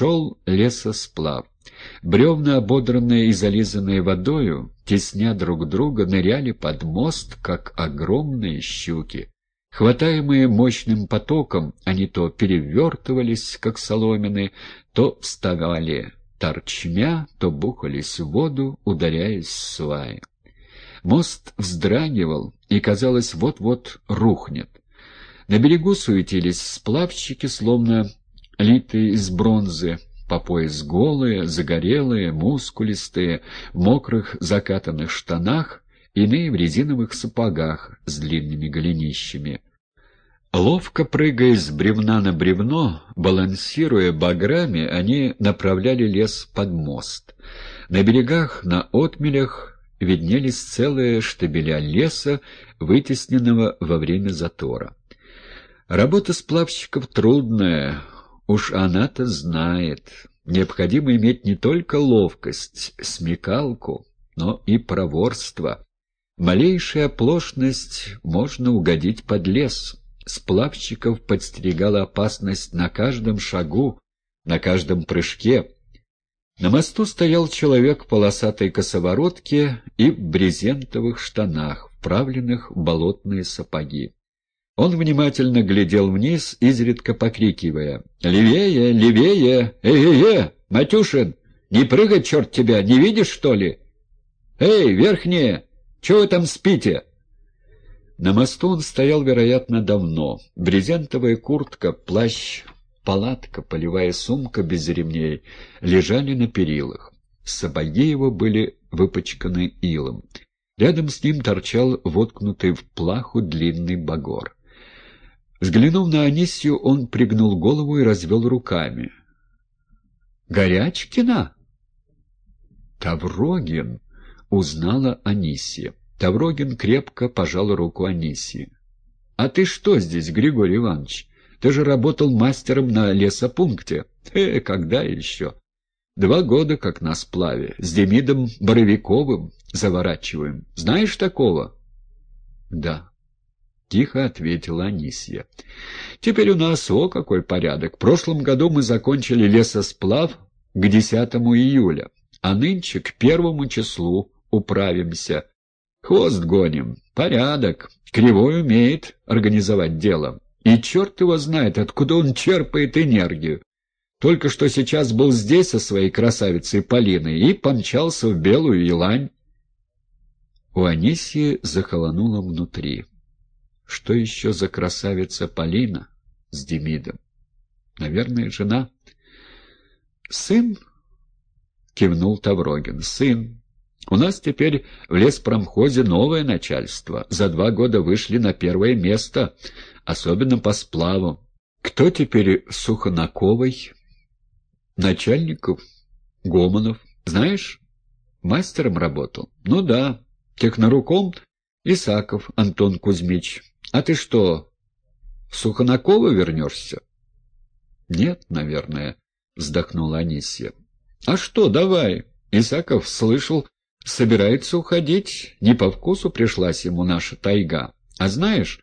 Шел лесосплав. Бревна, ободранные и зализанные водою, тесня друг друга, ныряли под мост, как огромные щуки. Хватаемые мощным потоком, они то перевертывались, как соломины, то вставали торчмя, то бухались в воду, ударяясь в сваи. Мост вздрагивал и, казалось, вот-вот рухнет. На берегу суетились сплавщики, словно литые из бронзы, по пояс голые, загорелые, мускулистые, в мокрых закатанных штанах, иные в резиновых сапогах с длинными голенищами. Ловко прыгая с бревна на бревно, балансируя баграми, они направляли лес под мост. На берегах, на отмелях виднелись целые штабеля леса, вытесненного во время затора. Работа сплавщиков трудная, уж она-то знает. Необходимо иметь не только ловкость, смекалку, но и проворство. Малейшая оплошность можно угодить под лес. Сплавщиков подстерегала опасность на каждом шагу, на каждом прыжке. На мосту стоял человек в полосатой косоворотке и в брезентовых штанах, вправленных в болотные сапоги. Он внимательно глядел вниз, изредка покрикивая. «Левее! Левее! Э-э-э! Матюшин! Не прыгай, черт тебя! Не видишь, что ли? Эй, верхние! Чего вы там спите?» На мосту он стоял, вероятно, давно. Брезентовая куртка, плащ, палатка, полевая сумка без ремней лежали на перилах. Сапоги его были выпачканы илом. Рядом с ним торчал воткнутый в плаху длинный багор. Взглянув на Анисию, он пригнул голову и развел руками. «Горячкина?» «Таврогин!» — узнала Анисия. Таврогин крепко пожал руку Анисии. — А ты что здесь, Григорий Иванович? Ты же работал мастером на лесопункте. Э, когда еще? Два года как на сплаве. С Демидом Боровиковым заворачиваем. Знаешь такого? — Да. — тихо ответила Анисия. — Теперь у нас, о, какой порядок. В прошлом году мы закончили лесосплав к 10 июля, а нынче к первому числу управимся. Хвост гоним. Порядок. Кривой умеет организовать дело. И черт его знает, откуда он черпает энергию. Только что сейчас был здесь со своей красавицей Полиной и помчался в Белую Елань. У Анисии захолонуло внутри. Что еще за красавица Полина с Демидом? Наверное, жена. «Сын?» — кивнул Таврогин. «Сын. У нас теперь в леспромхозе новое начальство. За два года вышли на первое место, особенно по сплаву. Кто теперь Сухонаковой? Начальников? Гомонов. Знаешь? Мастером работал? Ну да. Техноруком Исаков Антон Кузьмич. А ты что, в Сухонаково вернешься? Нет, наверное, вздохнула Анисия. А что, давай. Исаков слышал, собирается уходить. Не по вкусу пришлась ему наша тайга. А знаешь,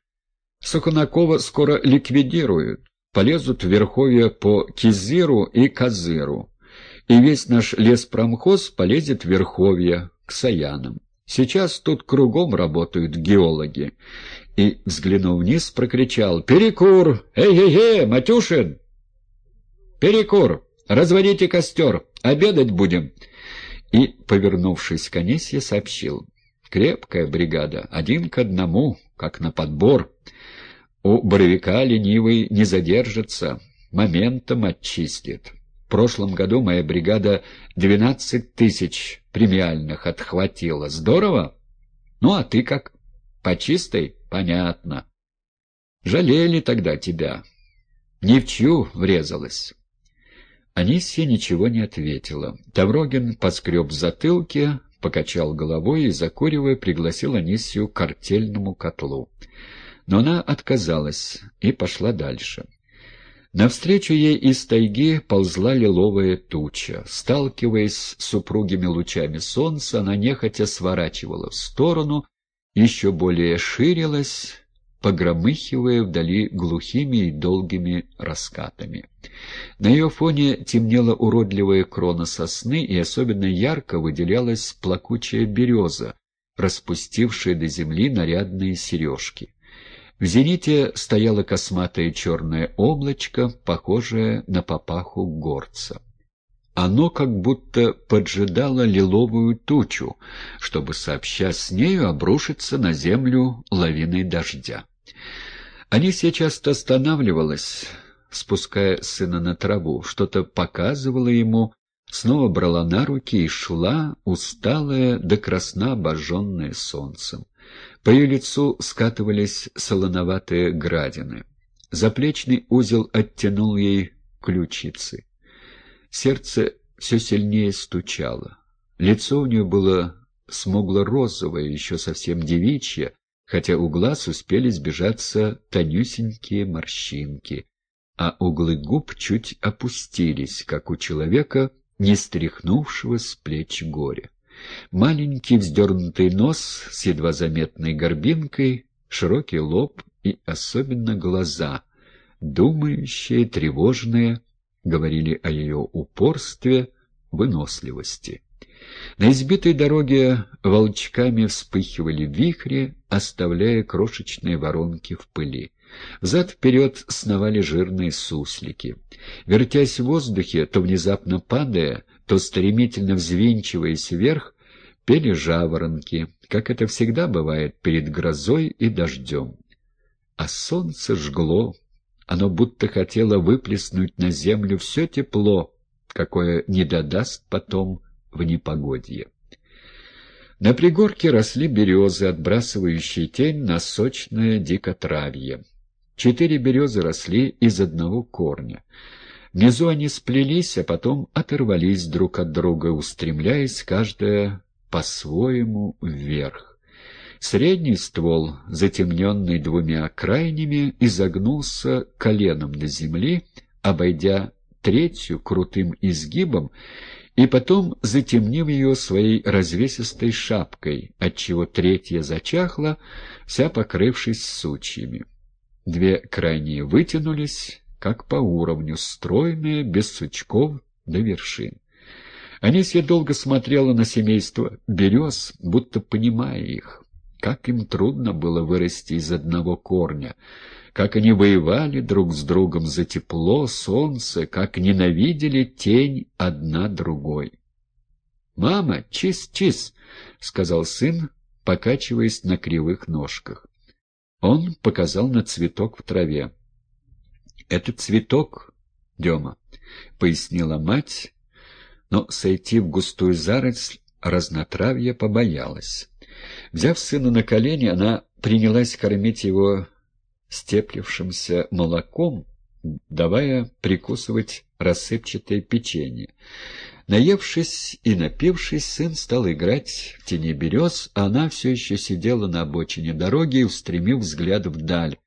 Сухонакова скоро ликвидируют. Полезут в Верховье по Кизиру и Казыру. И весь наш леспромхоз полезет в Верховье к Саянам. Сейчас тут кругом работают геологи. И, взглянув вниз, прокричал «Перекур! Эй-эй-эй, Матюшин! Перекур! Разводите костер! Обедать будем!» и, повернувшись к Анисье, сообщил. «Крепкая бригада, один к одному, как на подбор. У боровика ленивый не задержится, моментом очистит. В прошлом году моя бригада двенадцать тысяч премиальных отхватила. Здорово? Ну, а ты как? По чистой? Понятно. Жалели тогда тебя. Ни в чью врезалась». Анисия ничего не ответила. Таврогин поскреб в затылке, покачал головой и, закуривая, пригласил Анисию к артельному котлу. Но она отказалась и пошла дальше. Навстречу ей из тайги ползла лиловая туча. Сталкиваясь с упругими лучами солнца, она нехотя сворачивала в сторону, еще более ширилась, погромыхивая вдали глухими и долгими раскатами. На ее фоне темнела уродливая крона сосны, и особенно ярко выделялась плакучая береза, распустившая до земли нарядные сережки. В зените стояло косматое черное облачко, похожее на папаху горца. Оно как будто поджидало лиловую тучу, чтобы, сообща с нею, обрушиться на землю лавиной дождя. Анисия часто останавливалась, спуская сына на траву, что-то показывала ему, снова брала на руки и шла, усталая до красна обожженная солнцем. По ее лицу скатывались солоноватые градины. Заплечный узел оттянул ей ключицы. Сердце все сильнее стучало. Лицо у нее было смугло-розовое, еще совсем девичье, хотя у глаз успели сбежаться тонюсенькие морщинки, а углы губ чуть опустились, как у человека, не стряхнувшего с плеч горя. Маленький вздернутый нос с едва заметной горбинкой, широкий лоб и особенно глаза, думающие, тревожные, говорили о ее упорстве, выносливости. На избитой дороге волчками вспыхивали вихри, оставляя крошечные воронки в пыли. Взад-вперед сновали жирные суслики. Вертясь в воздухе, то внезапно падая, то стремительно взвинчиваясь вверх, пели жаворонки, как это всегда бывает перед грозой и дождем. А солнце жгло, оно будто хотело выплеснуть на землю все тепло, какое не додаст потом в непогодье. На пригорке росли березы, отбрасывающие тень на сочное дикотравье. Четыре березы росли из одного корня. Внизу они сплелись, а потом оторвались друг от друга, устремляясь каждая по-своему вверх. Средний ствол, затемненный двумя крайними, изогнулся коленом до земли, обойдя третью крутым изгибом и потом затемнив ее своей развесистой шапкой, отчего третья зачахла, вся покрывшись сучьями. Две крайние вытянулись, как по уровню, стройные, без сучков до вершин. Анисья долго смотрела на семейство берез, будто понимая их. Как им трудно было вырасти из одного корня, как они воевали друг с другом за тепло, солнце, как ненавидели тень одна другой. «Мама, чис-чис!» — сказал сын, покачиваясь на кривых ножках. Он показал на цветок в траве. «Это цветок, Дема», — пояснила мать, но сойти в густую заросль разнотравья побоялась. Взяв сына на колени, она принялась кормить его степлившимся молоком, давая прикусывать рассыпчатое печенье. Наевшись и напившись, сын стал играть в тени берез, а она все еще сидела на обочине дороги, устремив взгляд вдаль,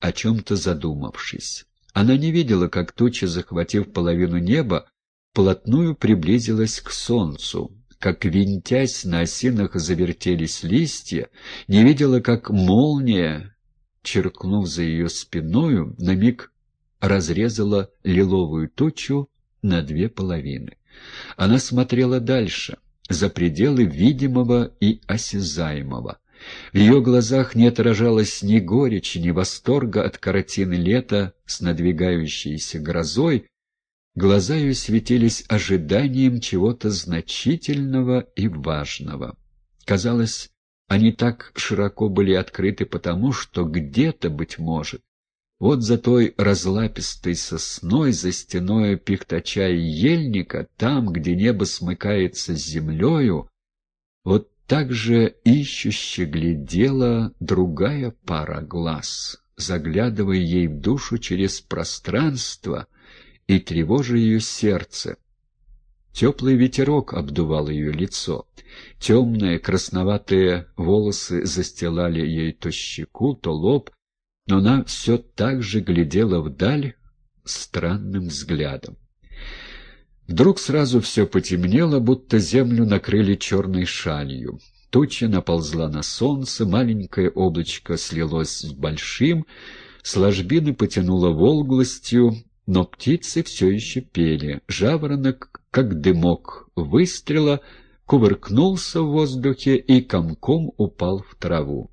о чем-то задумавшись. Она не видела, как туча, захватив половину неба, плотную приблизилась к солнцу, как, винтясь на осинах, завертелись листья, не видела, как молния, черкнув за ее спиною, на миг разрезала лиловую тучу на две половины. Она смотрела дальше, за пределы видимого и осязаемого. В ее глазах не отражалось ни горечи, ни восторга от картины лета с надвигающейся грозой, Глаза ее светились ожиданием чего-то значительного и важного. Казалось, они так широко были открыты потому, что где-то, быть может, вот за той разлапистой сосной, за стеной пихтача и ельника, там, где небо смыкается с землею, вот так же ищуще глядела другая пара глаз, заглядывая ей в душу через пространство — и тревожа ее сердце. Теплый ветерок обдувал ее лицо. Темные красноватые волосы застилали ей то щеку, то лоб, но она все так же глядела вдаль странным взглядом. Вдруг сразу все потемнело, будто землю накрыли черной шалью. Туча наползла на солнце, маленькое облачко слилось с большим, с ложбины потянуло волглостью, но птицы все еще пели. Жаворонок, как дымок выстрела, кувыркнулся в воздухе и комком упал в траву.